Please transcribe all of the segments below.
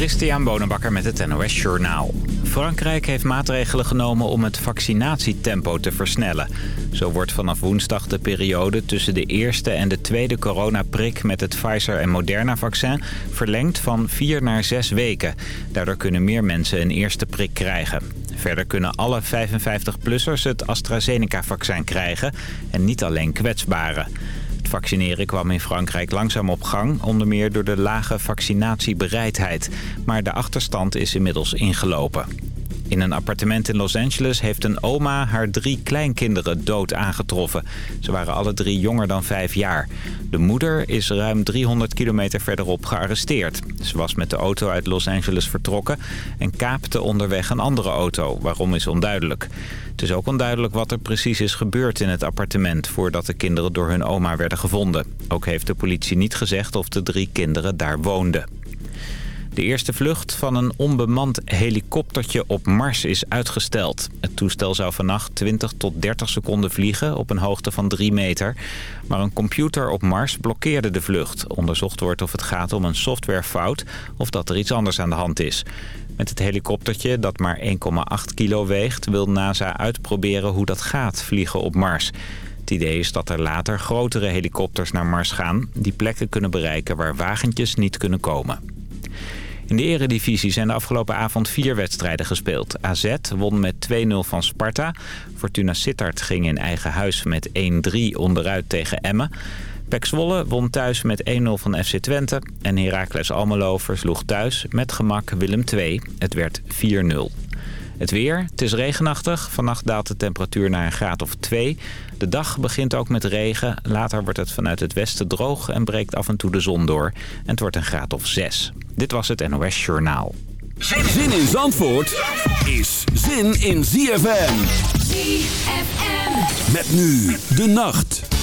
Christian Bonenbakker met het NOS Journaal. Frankrijk heeft maatregelen genomen om het vaccinatietempo te versnellen. Zo wordt vanaf woensdag de periode tussen de eerste en de tweede coronaprik... met het Pfizer- en Moderna-vaccin verlengd van vier naar zes weken. Daardoor kunnen meer mensen een eerste prik krijgen. Verder kunnen alle 55-plussers het AstraZeneca-vaccin krijgen... en niet alleen kwetsbaren. Vaccineren kwam in Frankrijk langzaam op gang, onder meer door de lage vaccinatiebereidheid. Maar de achterstand is inmiddels ingelopen. In een appartement in Los Angeles heeft een oma haar drie kleinkinderen dood aangetroffen. Ze waren alle drie jonger dan vijf jaar. De moeder is ruim 300 kilometer verderop gearresteerd. Ze was met de auto uit Los Angeles vertrokken en kaapte onderweg een andere auto. Waarom is onduidelijk. Het is ook onduidelijk wat er precies is gebeurd in het appartement... voordat de kinderen door hun oma werden gevonden. Ook heeft de politie niet gezegd of de drie kinderen daar woonden. De eerste vlucht van een onbemand helikoptertje op Mars is uitgesteld. Het toestel zou vannacht 20 tot 30 seconden vliegen op een hoogte van 3 meter. Maar een computer op Mars blokkeerde de vlucht. Onderzocht wordt of het gaat om een softwarefout of dat er iets anders aan de hand is. Met het helikoptertje, dat maar 1,8 kilo weegt, wil NASA uitproberen hoe dat gaat, vliegen op Mars. Het idee is dat er later grotere helikopters naar Mars gaan... die plekken kunnen bereiken waar wagentjes niet kunnen komen. In de eredivisie zijn de afgelopen avond vier wedstrijden gespeeld. AZ won met 2-0 van Sparta. Fortuna Sittard ging in eigen huis met 1-3 onderuit tegen Emmen. Pek Zwolle won thuis met 1-0 van FC Twente. En Heracles Almelo versloeg thuis met gemak Willem II. Het werd 4-0. Het weer, het is regenachtig. Vannacht daalt de temperatuur naar een graad of 2. De dag begint ook met regen. Later wordt het vanuit het westen droog en breekt af en toe de zon door. En het wordt een graad of 6. Dit was het NOS Journaal. Zin in Zandvoort is zin in ZFM. ZFM. Met nu de nacht.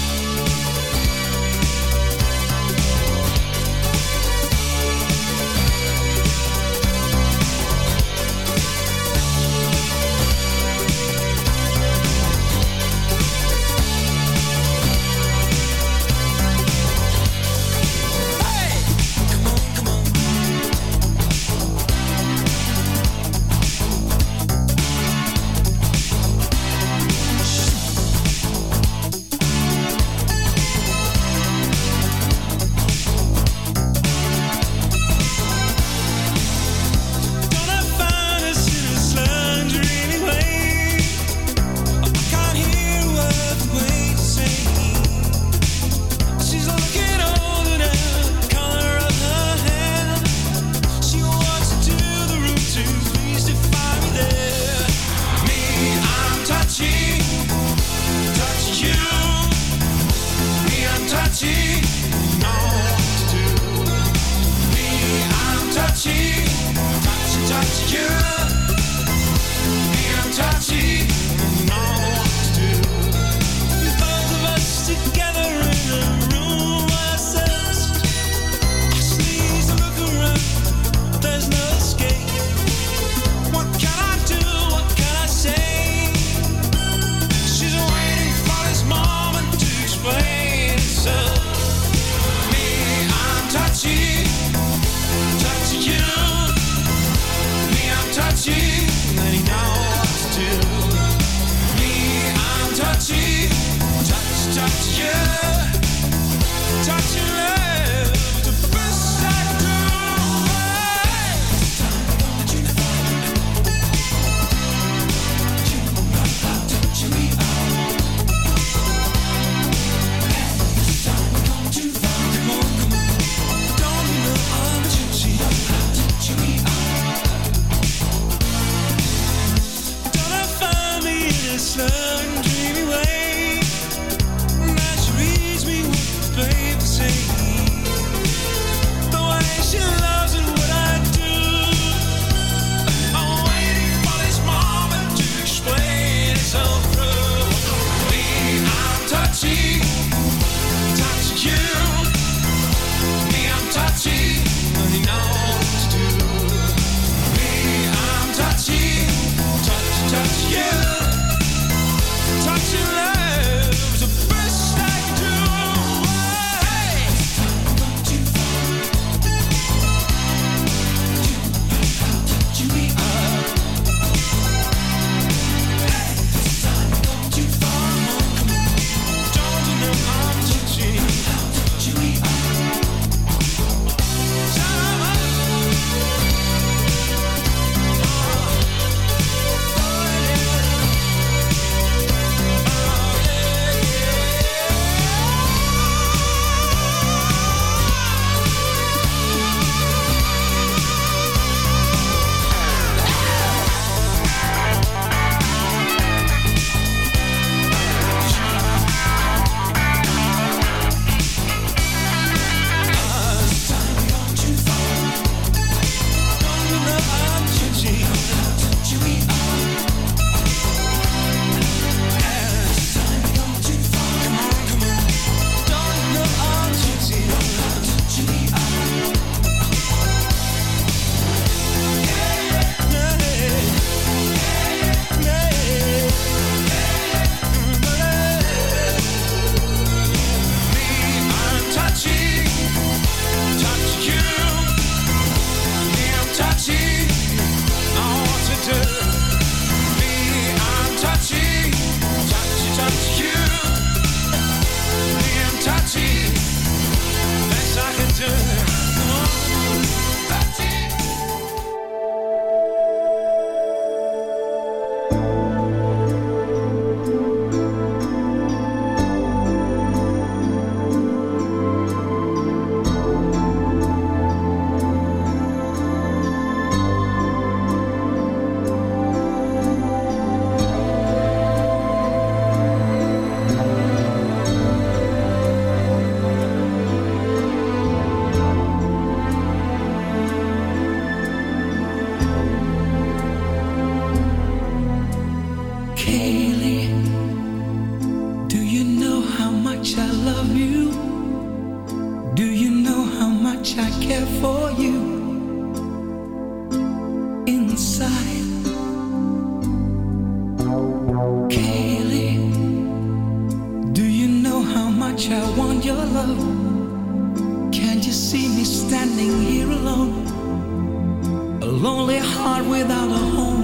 lonely heart without a home.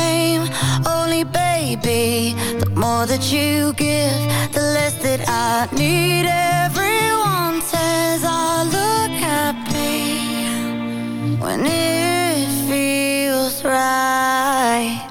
time Only baby The more that you give The less that I need. Everyone says I look happy When it feels right.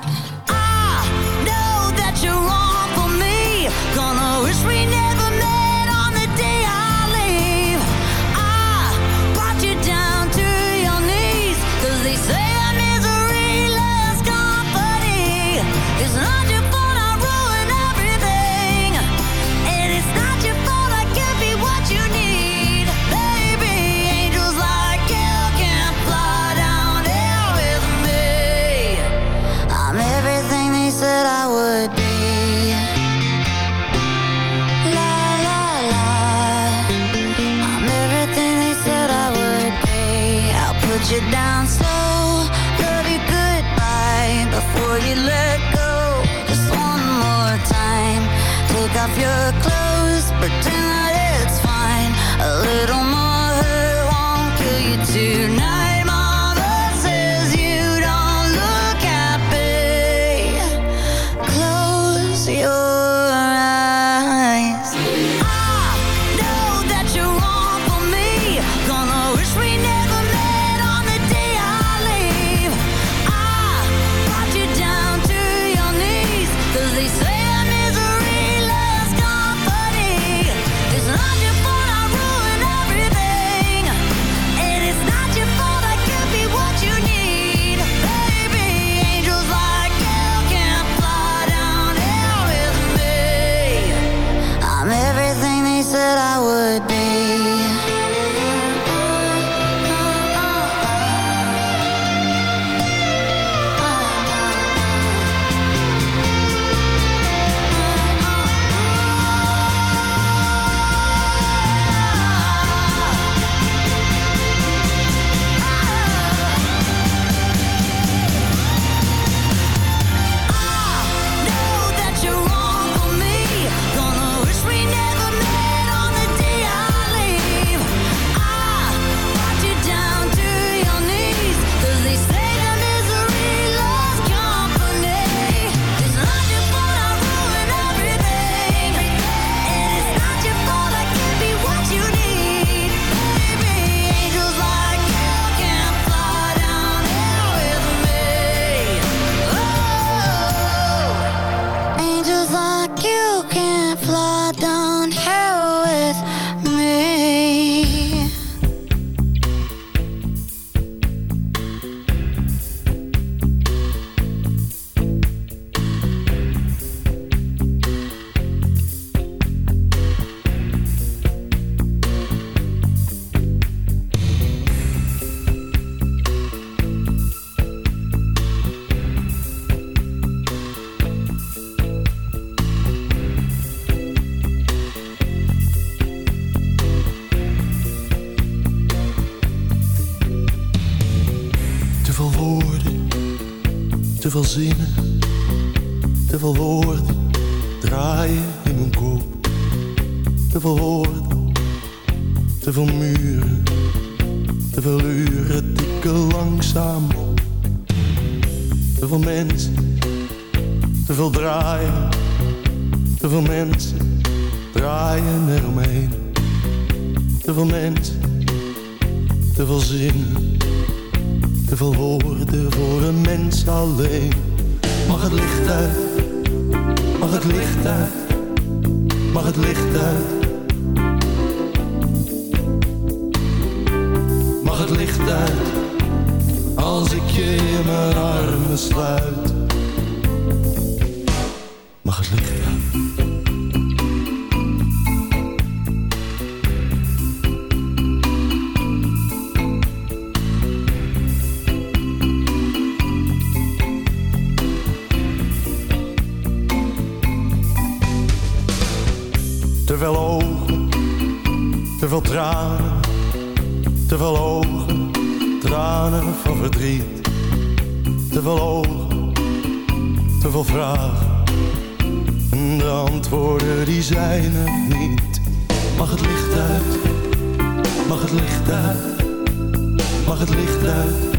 Te veel draaien, te veel mensen draaien eromheen. Te veel mensen, te veel zinnen, te veel woorden voor een mens alleen. Mag het licht uit, mag het licht uit, mag het licht uit. Mag het licht uit, als ik je in mijn armen sluit te veel ogen, te veel tranen, te veel ogen, tranen van verdriet. Te veel ogen, te veel vragen die zijn er niet. Mag het licht uit? Mag het licht uit? Mag het licht uit?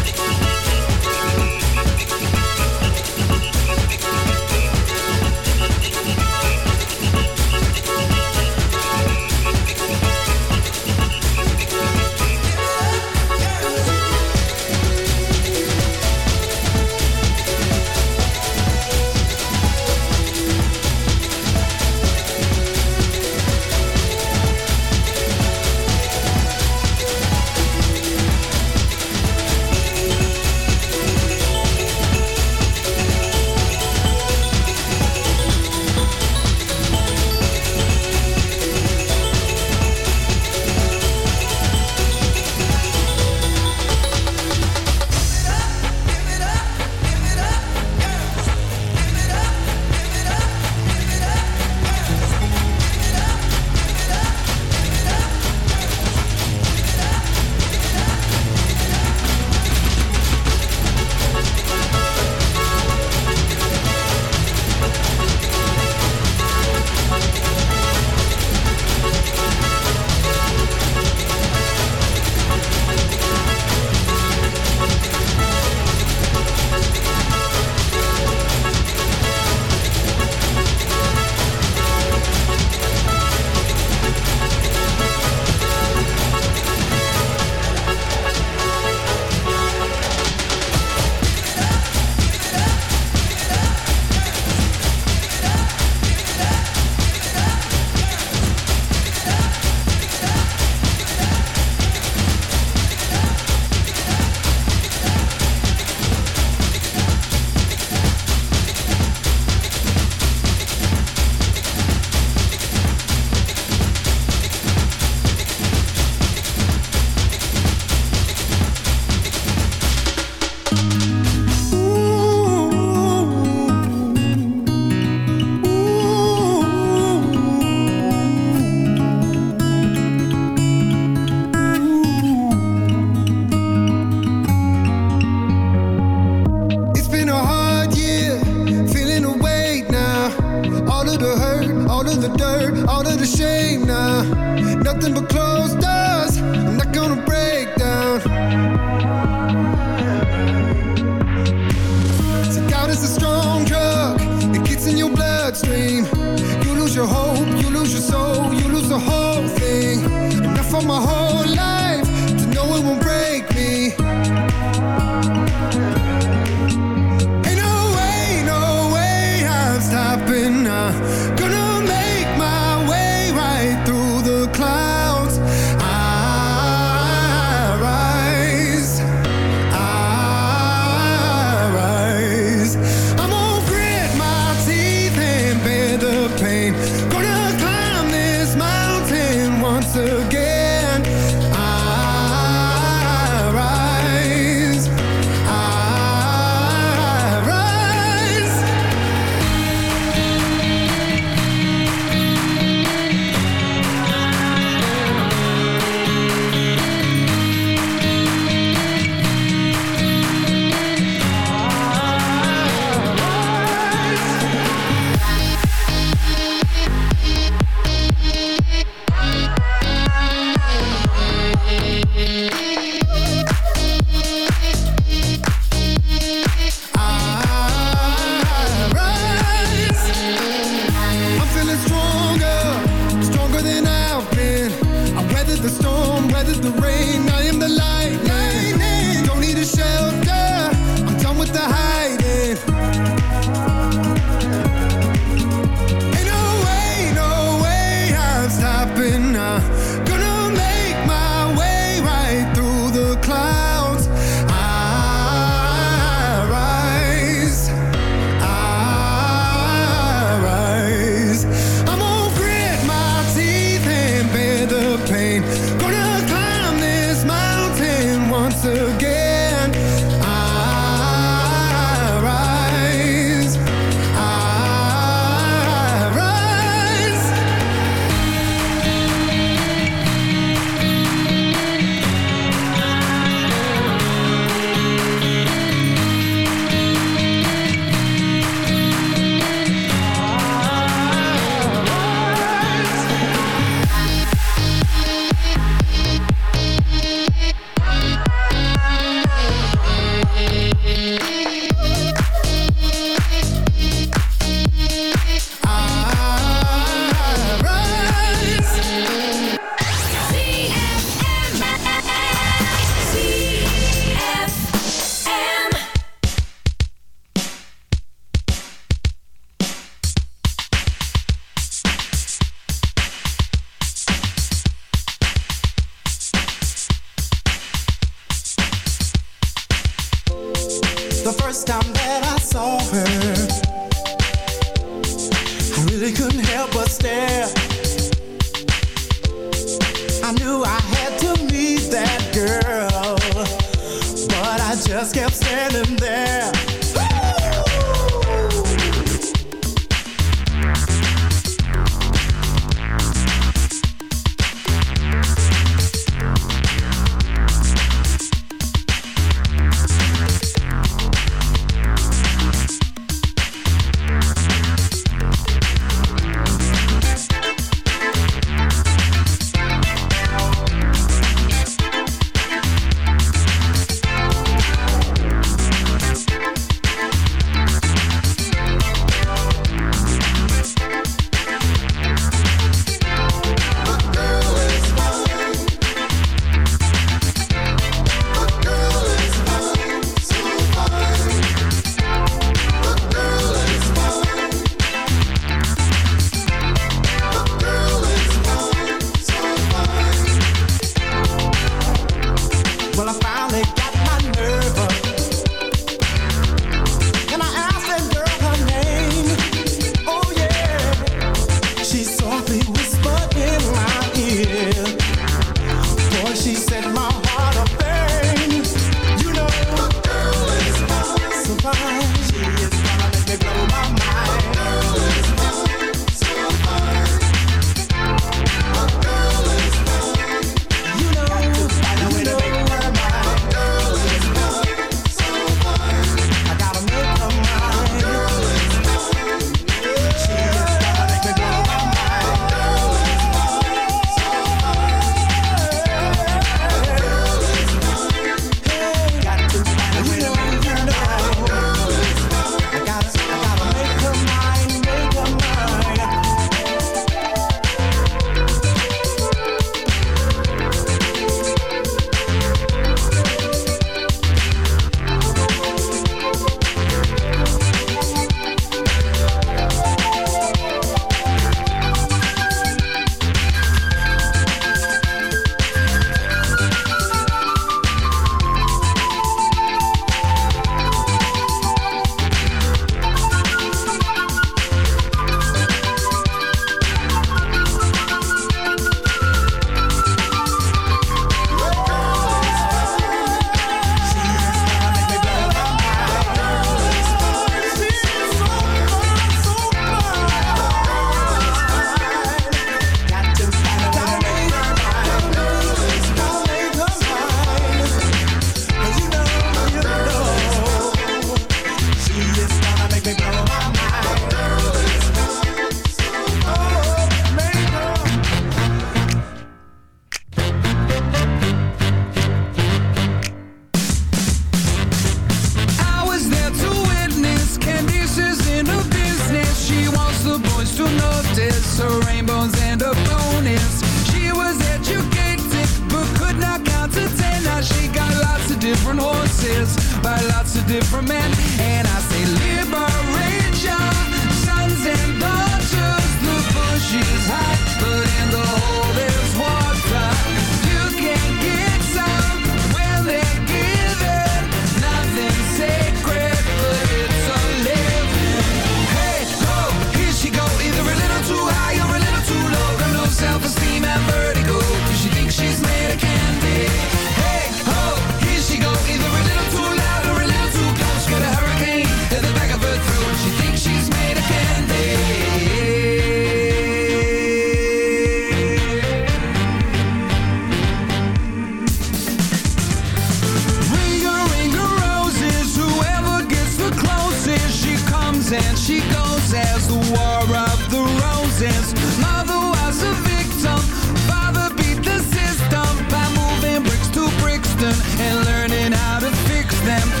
And learning how to fix them.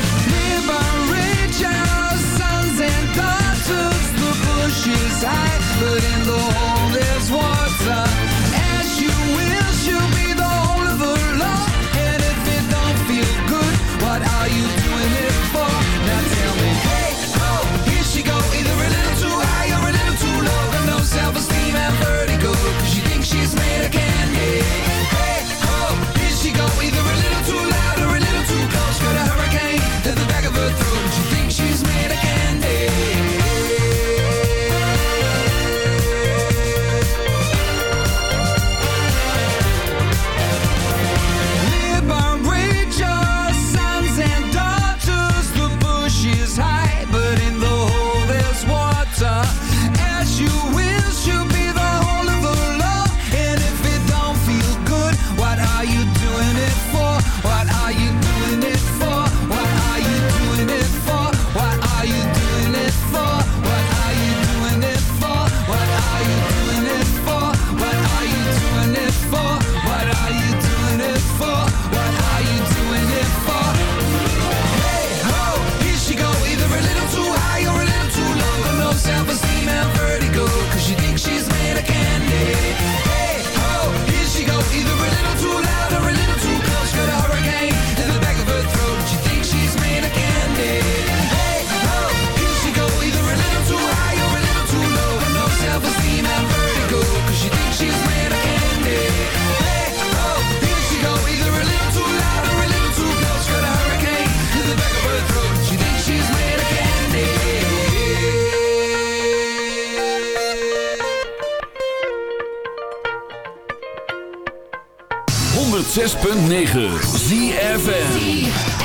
106.9 ZFN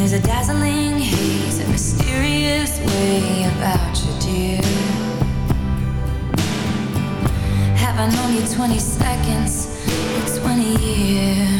there's a dazzling haze, a mysterious way about you, dear. Have I known you 20 seconds or 20 years?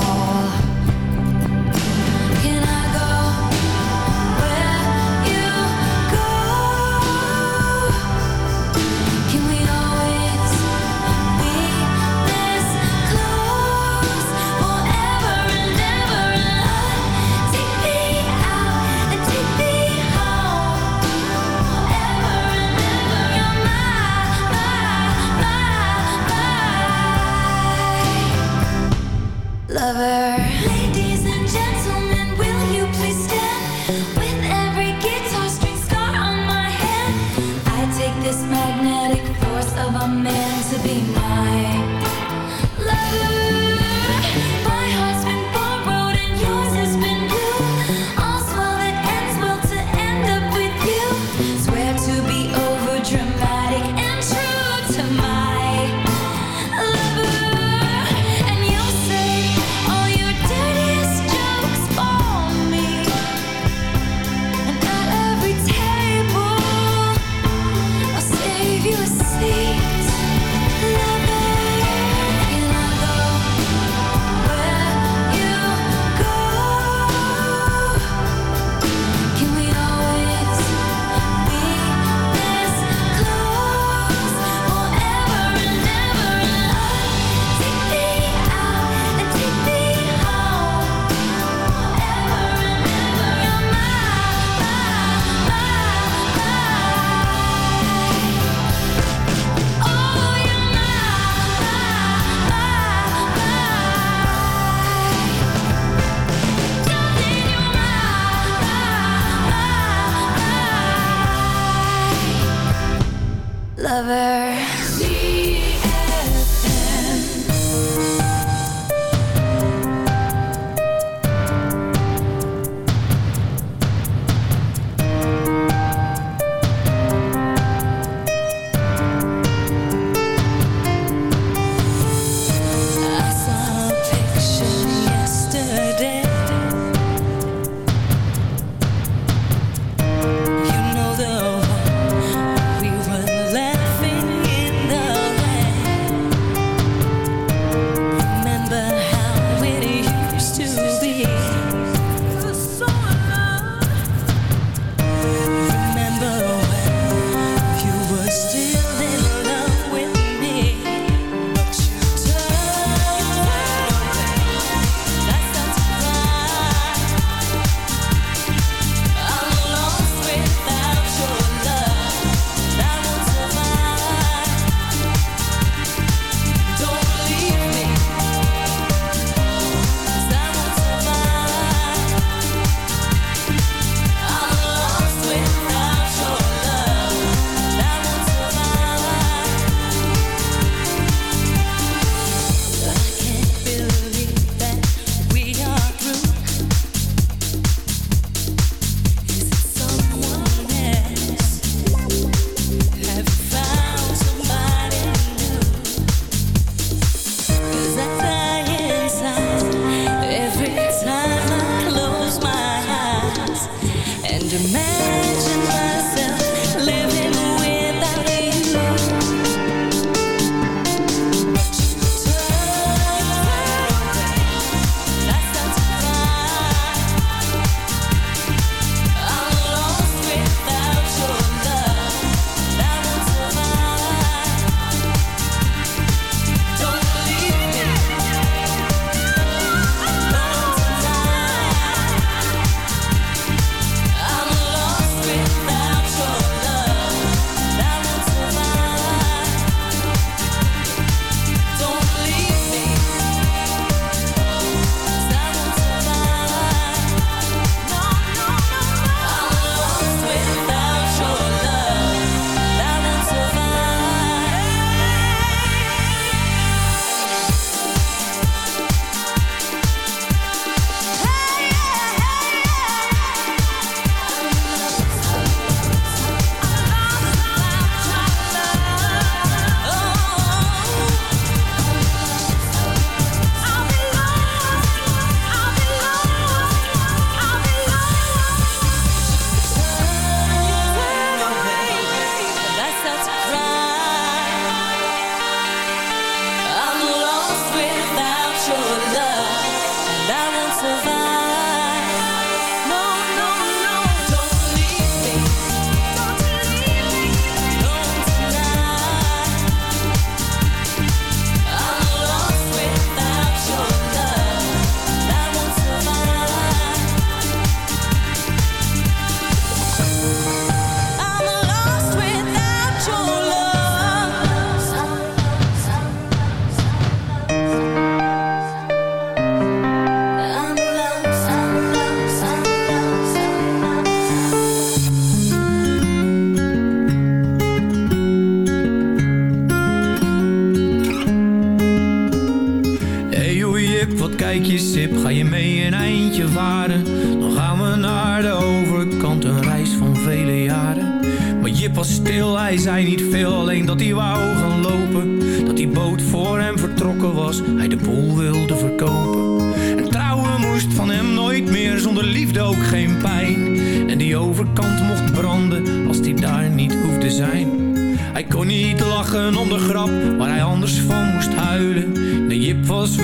meant to be mine.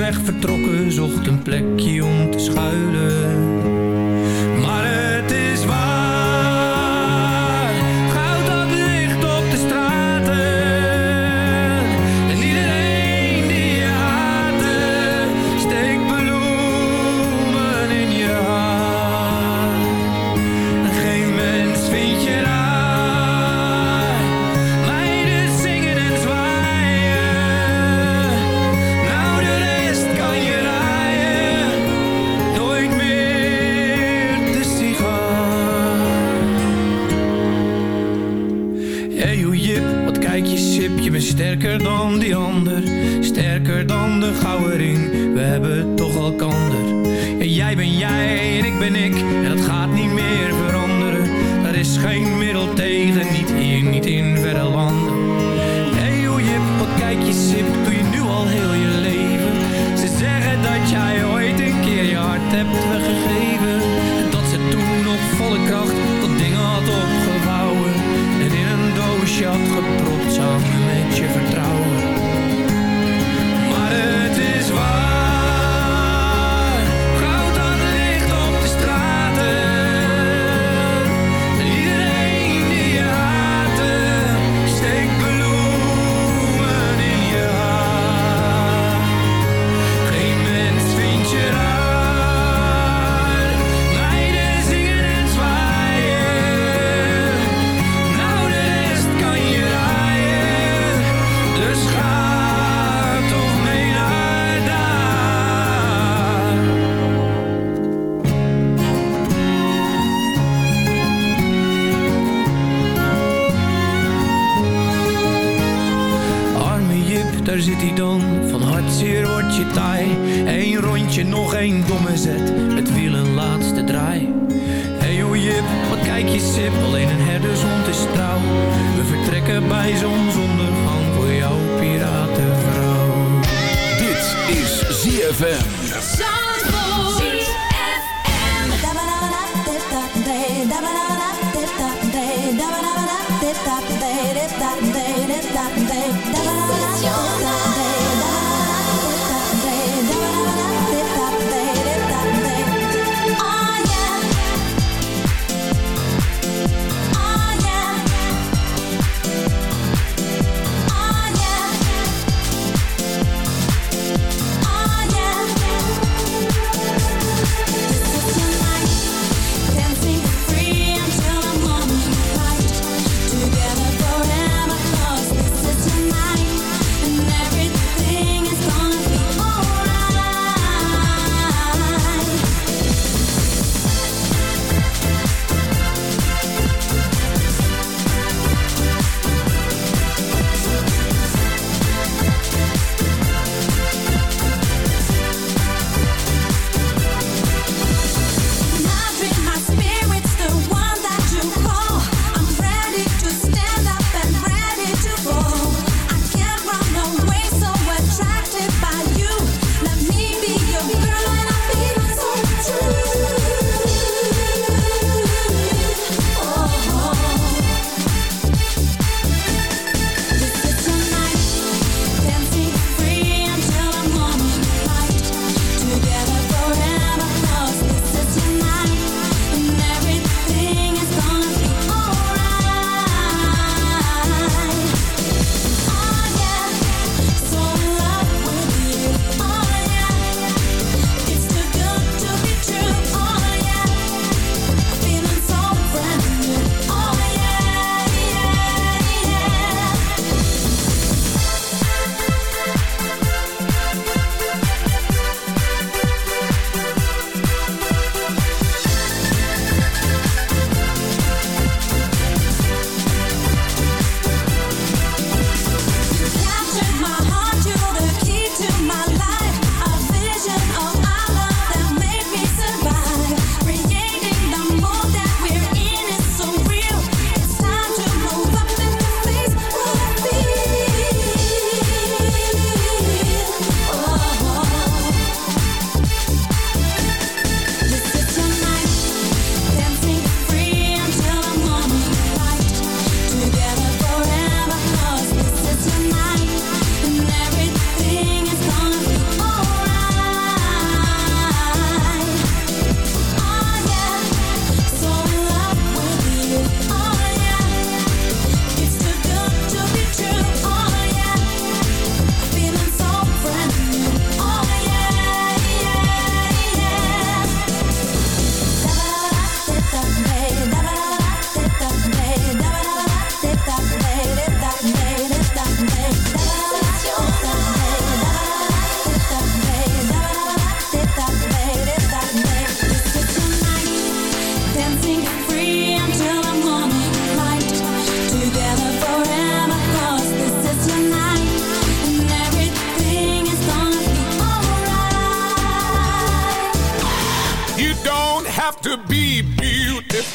weg vertrokken, zocht een plekje om te schuilen. ben ik daar zit hij dan. Van hartzeer wordt je taai. Eén rondje, nog één domme zet. Het wiel een laatste draai. Hey o jip, wat kijk je sip. Alleen een herdershond is trouw. We vertrekken bij zonsondergang voor jouw piratenvrouw. Dit is ZFM.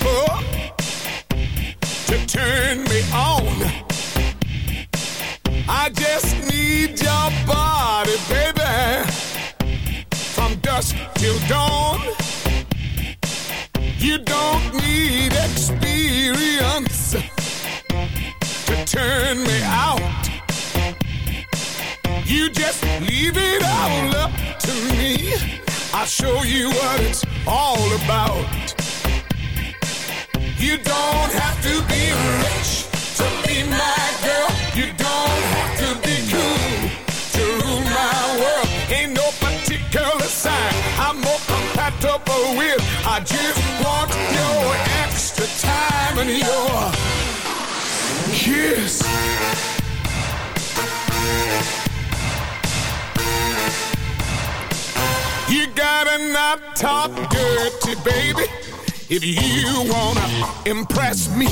Oh! That's me.